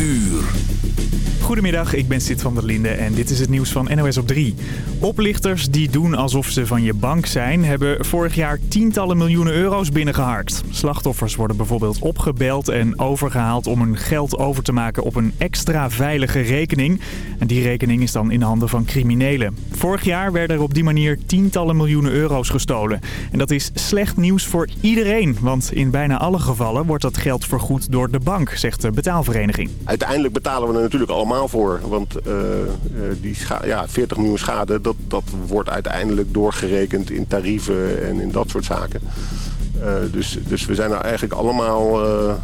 U. Goedemiddag, ik ben Sid van der Linde en dit is het nieuws van NOS op 3. Oplichters die doen alsof ze van je bank zijn... hebben vorig jaar tientallen miljoenen euro's binnengeharkt. Slachtoffers worden bijvoorbeeld opgebeld en overgehaald... om hun geld over te maken op een extra veilige rekening. En die rekening is dan in handen van criminelen. Vorig jaar werden er op die manier tientallen miljoenen euro's gestolen. En dat is slecht nieuws voor iedereen... want in bijna alle gevallen wordt dat geld vergoed door de bank, zegt de betaalvereniging. Uiteindelijk betalen we er natuurlijk allemaal voor. Want uh, die ja, 40 miljoen schade, dat, dat wordt uiteindelijk doorgerekend in tarieven en in dat soort zaken. Uh, dus, dus we zijn er eigenlijk allemaal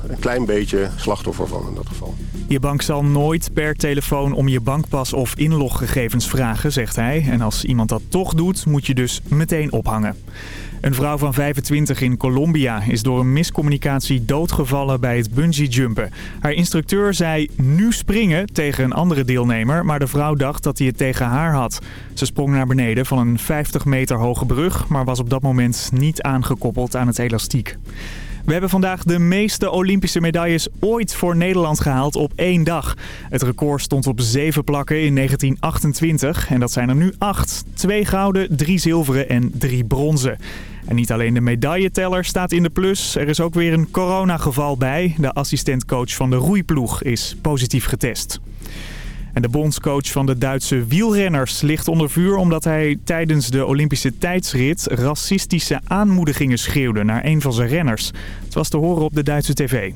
een klein beetje slachtoffer van in dat geval. Je bank zal nooit per telefoon om je bankpas of inloggegevens vragen, zegt hij. En als iemand dat toch doet, moet je dus meteen ophangen. Een vrouw van 25 in Colombia is door een miscommunicatie doodgevallen bij het bungeejumpen. Haar instructeur zei nu springen tegen een andere deelnemer, maar de vrouw dacht dat hij het tegen haar had. Ze sprong naar beneden van een 50 meter hoge brug, maar was op dat moment niet aangekoppeld aan het elastiek. We hebben vandaag de meeste Olympische medailles ooit voor Nederland gehaald op één dag. Het record stond op zeven plakken in 1928 en dat zijn er nu acht. Twee gouden, drie zilveren en drie bronzen. En niet alleen de medailleteller staat in de plus. Er is ook weer een coronageval bij. De assistentcoach van de roeiploeg is positief getest. En de bondscoach van de Duitse wielrenners ligt onder vuur omdat hij tijdens de Olympische tijdsrit racistische aanmoedigingen schreeuwde naar een van zijn renners. Het was te horen op de Duitse tv.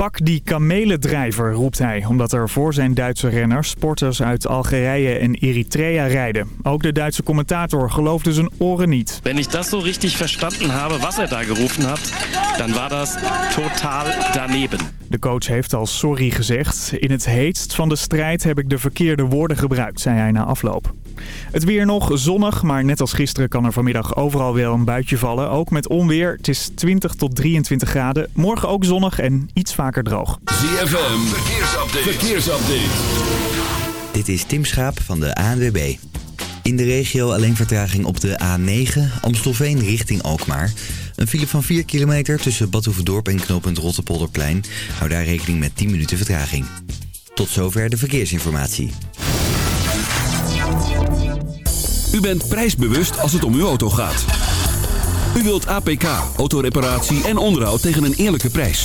Pak die kamelendrijver, roept hij, omdat er voor zijn Duitse renners sporters uit Algerije en Eritrea rijden. Ook de Duitse commentator geloofde zijn oren niet. Wenn ich das so richtig verstanden habe, was er da gerufen hat, dan war das totaal daneben. De coach heeft al sorry gezegd. In het heetst van de strijd heb ik de verkeerde woorden gebruikt, zei hij na afloop. Het weer nog zonnig, maar net als gisteren kan er vanmiddag overal wel een buitje vallen. Ook met onweer. Het is 20 tot 23 graden. Morgen ook zonnig en iets vaker droog. ZFM, verkeersupdate. verkeersupdate. Dit is Tim Schaap van de ANWB. In de regio alleen vertraging op de A9, Amstelveen richting Alkmaar. Een file van 4 kilometer tussen Badhoevedorp en knooppunt Rotterpolderplein. Hou daar rekening met 10 minuten vertraging. Tot zover de verkeersinformatie. U bent prijsbewust als het om uw auto gaat. U wilt APK, autoreparatie en onderhoud tegen een eerlijke prijs.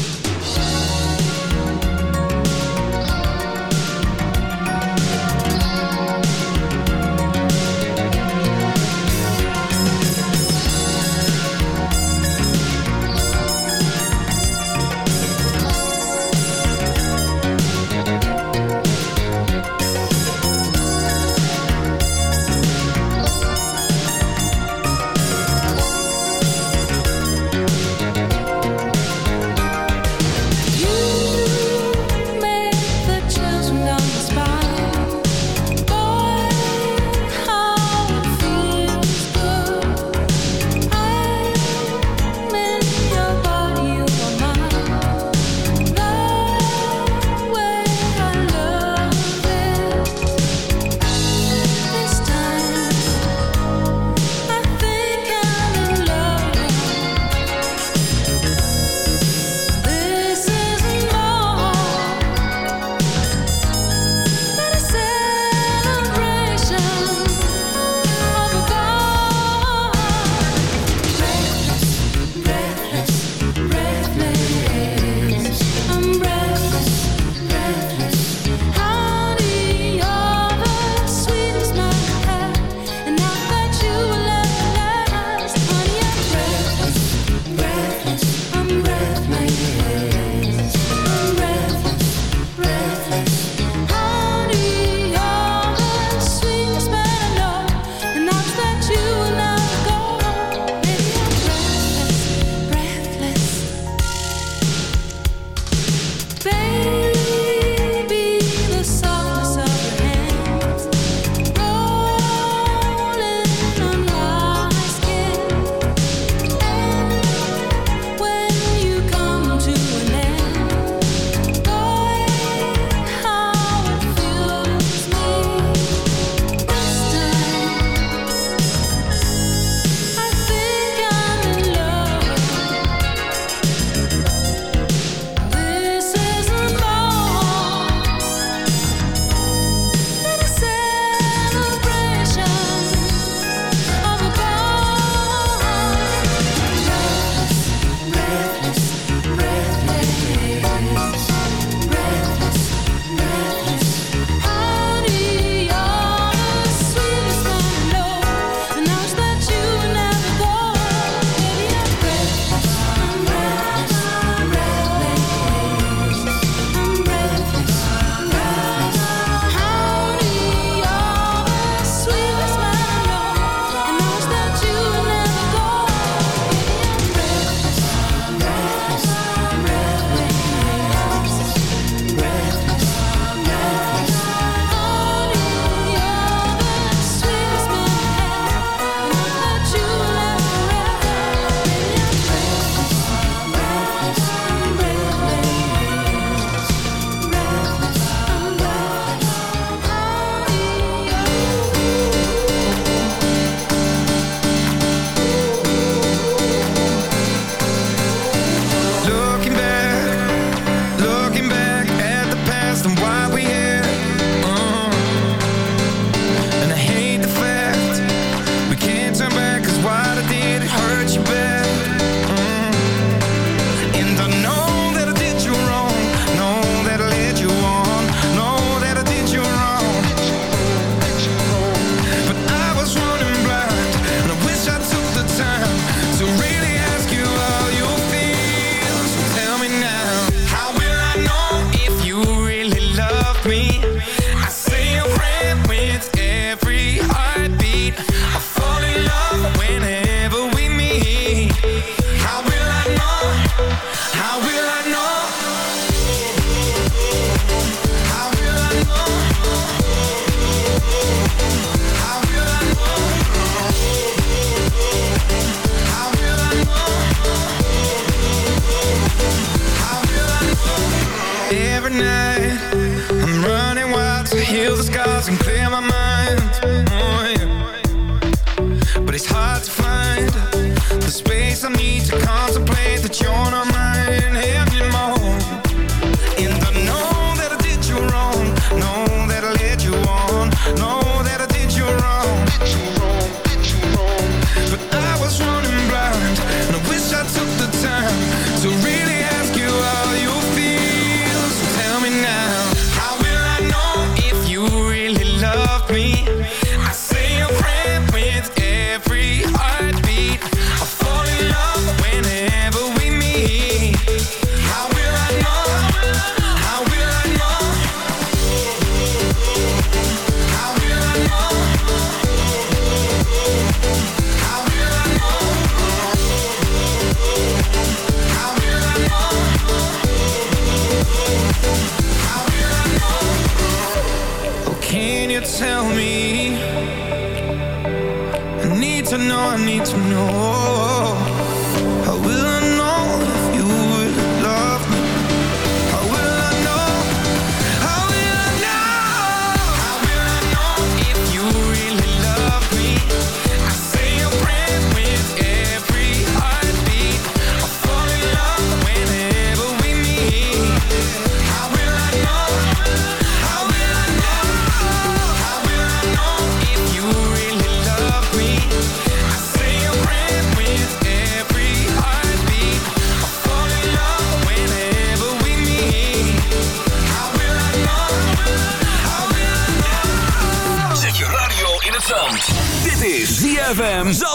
Free.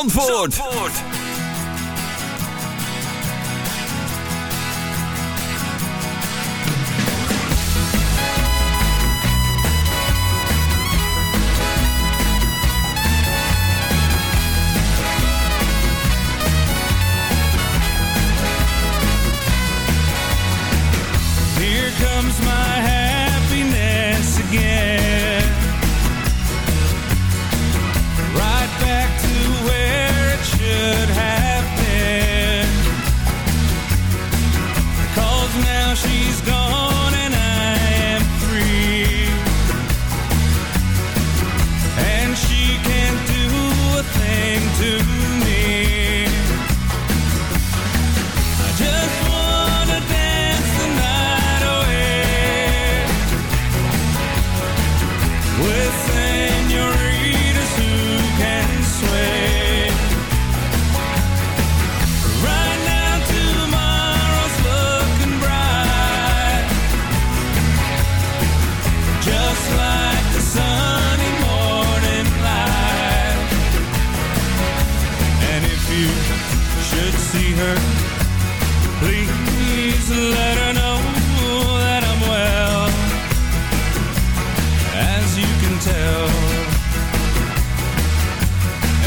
Zandvoort. Zandvoort.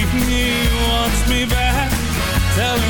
keep me, wants me back. Tell me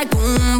like boom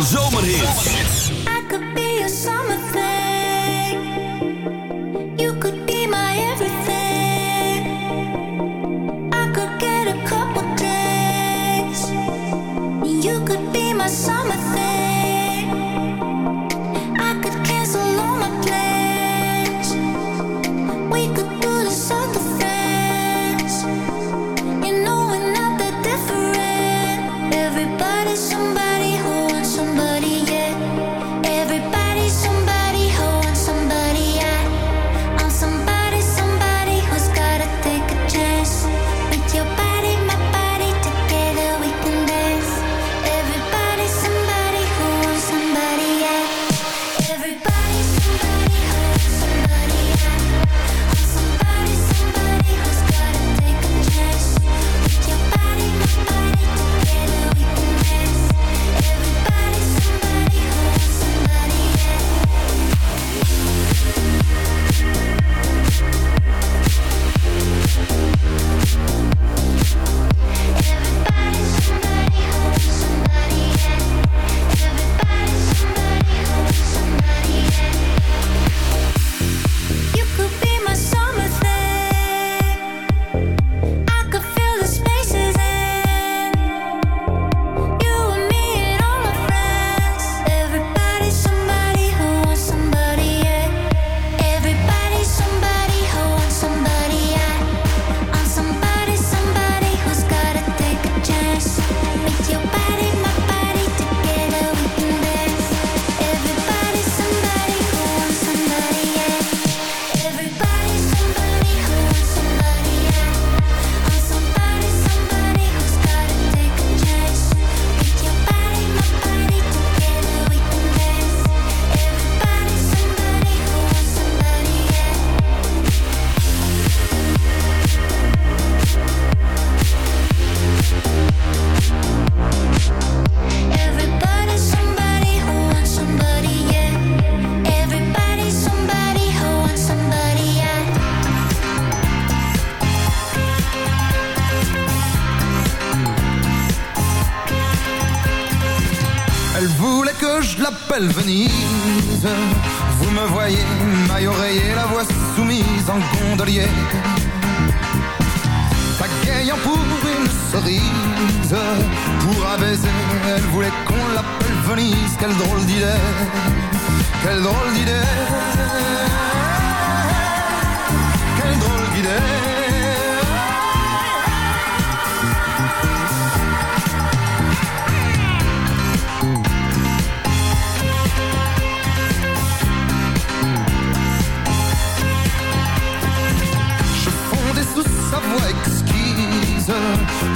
Zo. Venise. Vous me voyez, maille oreiller, la voix soumise en gondolier. Pagayant pour une cerise, pour un elle voulait qu'on l'appelle Venise. Quelle drôle d'idée, quelle drôle d'idée, quelle drôle d'idée.